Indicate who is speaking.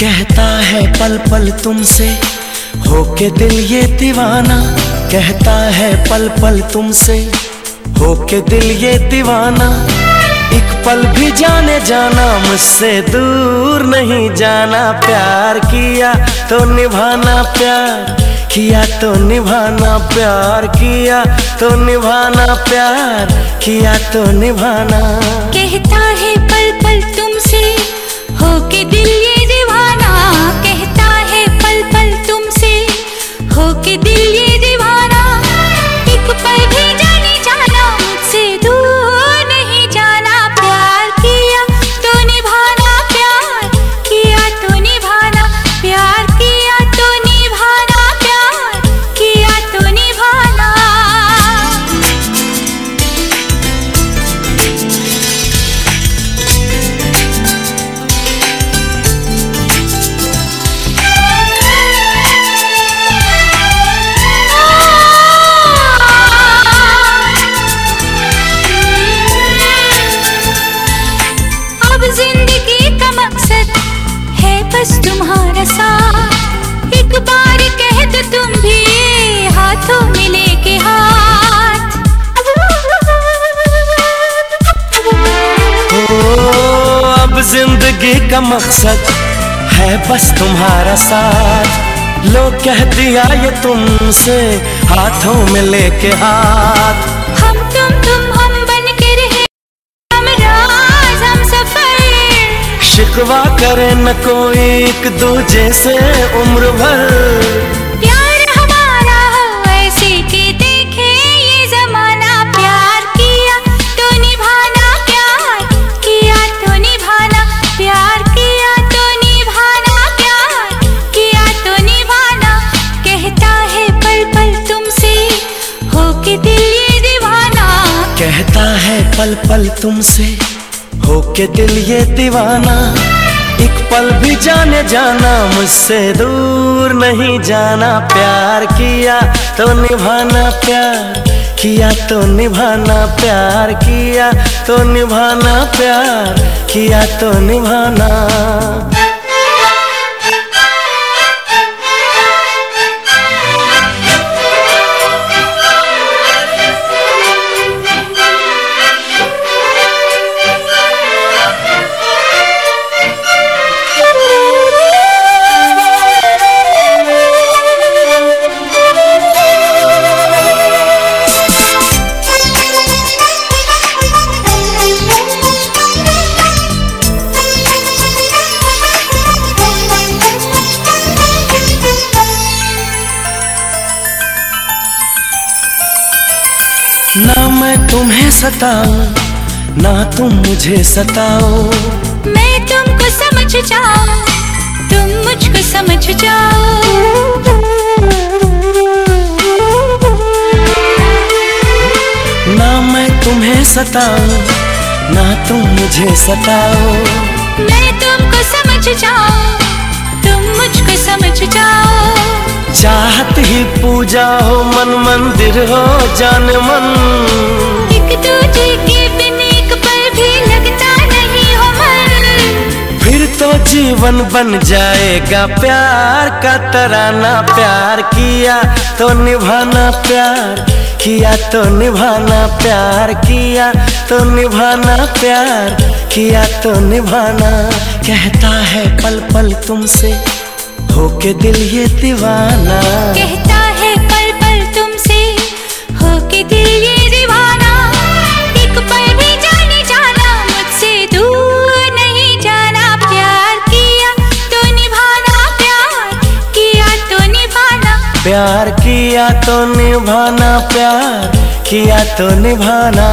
Speaker 1: कहता है पल पल तुमसे, होके दिल ये दीवाना। कहता है पल पल तुमसे, होके दिल ये दीवाना। एक पल भी जाने जाना, मुझसे दूर नहीं जाना। प्यार किया तो निभाना, प्यार किया तो निभाना। प्यार किया तो निभाना, प्यार किया तो निभाना।
Speaker 2: बार कह तुम भी हाथों हाथ।
Speaker 1: ओ, अब ज़िंदगी का मकसद है बस तुम्हारा साथ। लो कह दिया ये तुमसे हाथों में लेके हाथ। करे न कोई एक दूजे से उम्र भर।
Speaker 2: प्यार हमारा हो ऐसे कि देखे ये जमाना प्यार किया तो निभाना प्यार किया तो निभाना प्यार किया तो निभाना प्यार किया तो निभाना कहता है पल पल तुमसे होके दिल ये दीवाना।
Speaker 1: कहता है पल पल तुमसे होके दिल ये दीवाना। एक पल भी जाने जाना, मुझसे दूर नहीं जाना। प्यार किया तो निभाना, प्यार किया तो निभाना। प्यार किया तो निभाना, प्यार किया तो निभाना। ना मैं तुम्हें सताऊं ना तुम मुझे सताओ।
Speaker 2: मैं तुमको समझ जाऊँ तुम मुझको समझ जाओ।
Speaker 1: ना मैं तुम्हें सताऊं ना तुम मुझे सताओ।
Speaker 2: मैं तुमको समझ जाऊँ तुम मुझको समझ जाओ।
Speaker 1: चाहत ही पूजा हो मन मंदिर हो जान मन।
Speaker 2: एक दूजे के बिन एक पल भी लगता नहीं हो मन।
Speaker 1: फिर तो जीवन बन जाएगा प्यार का तराना प्यार किया तो निभाना प्यार किया तो निभाना प्यार किया तो निभाना प्यार किया तो निभाना कहता है पल पल तुमसे होके दिल ये दीवाना।
Speaker 2: कहता है पल पल तुमसे होके दिल ये दीवाना। एक पल भी जाने जाना मुझसे दूर नहीं जाना। प्यार किया तो निभाना प्यार किया तो निभाना।
Speaker 1: प्यार किया तो निभाना प्यार किया तो निभाना।